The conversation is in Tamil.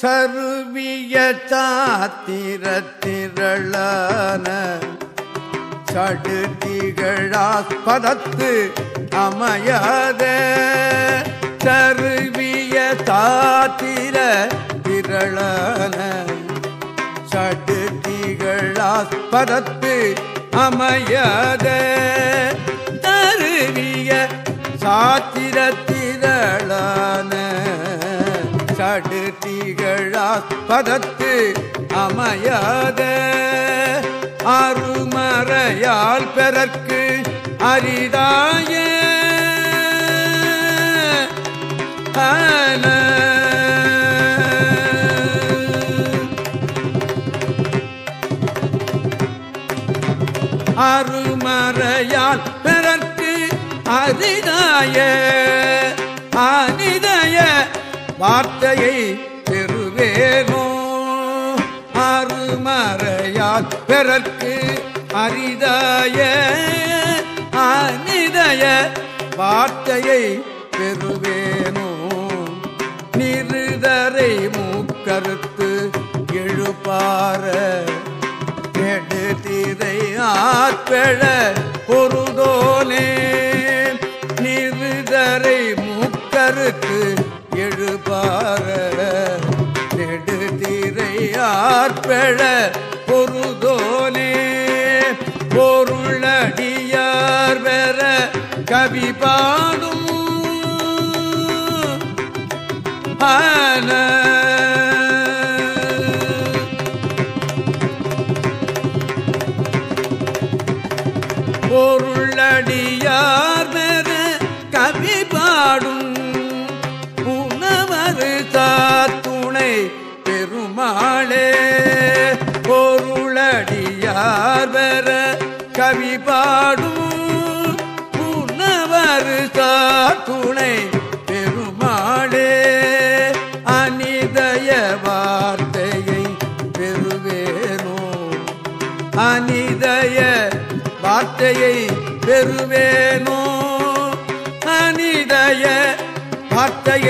சருவிய சாத்திர திரளான சடுதிகழாஸ்பதத்து அமையாத சருவிய தாத்திர திரளான சடுதிகளாஸ்பதத்து அமையாத தருவிய சாத்திரத்திரளான பதத்து அமையாத அருமறையால் பெறற்கு அரிதாய ஆன அருமறையால் பிறர்க்கு அரிதாய அனிதய வார்த்தையை பெறுவேனோ அருமறையால் பிறர்க்கு அரிதாய அனிதய வார்த்தையை பெறுவேனோ? நிறுதரை மூக்கருத்து எழுப்பார கெடுதிரை ஆற்பெழ பொருதோனே? ஆற்பெழ பொருதோனே. பொருளடியார் பெற கவி பாடும். ஆன. பொருளடியார் பெற கவி பாடும். புனவரு தாத்துணை பெருமாளே. பொருளடியார் கவி பாடும் புனவரு தாத்துணை பெருமாளே அனிதய வார்த்தையை பெறுவேனோ? அனிதய வார்த்தையை பெறுவேனோ? அனிதய வார்த்தையை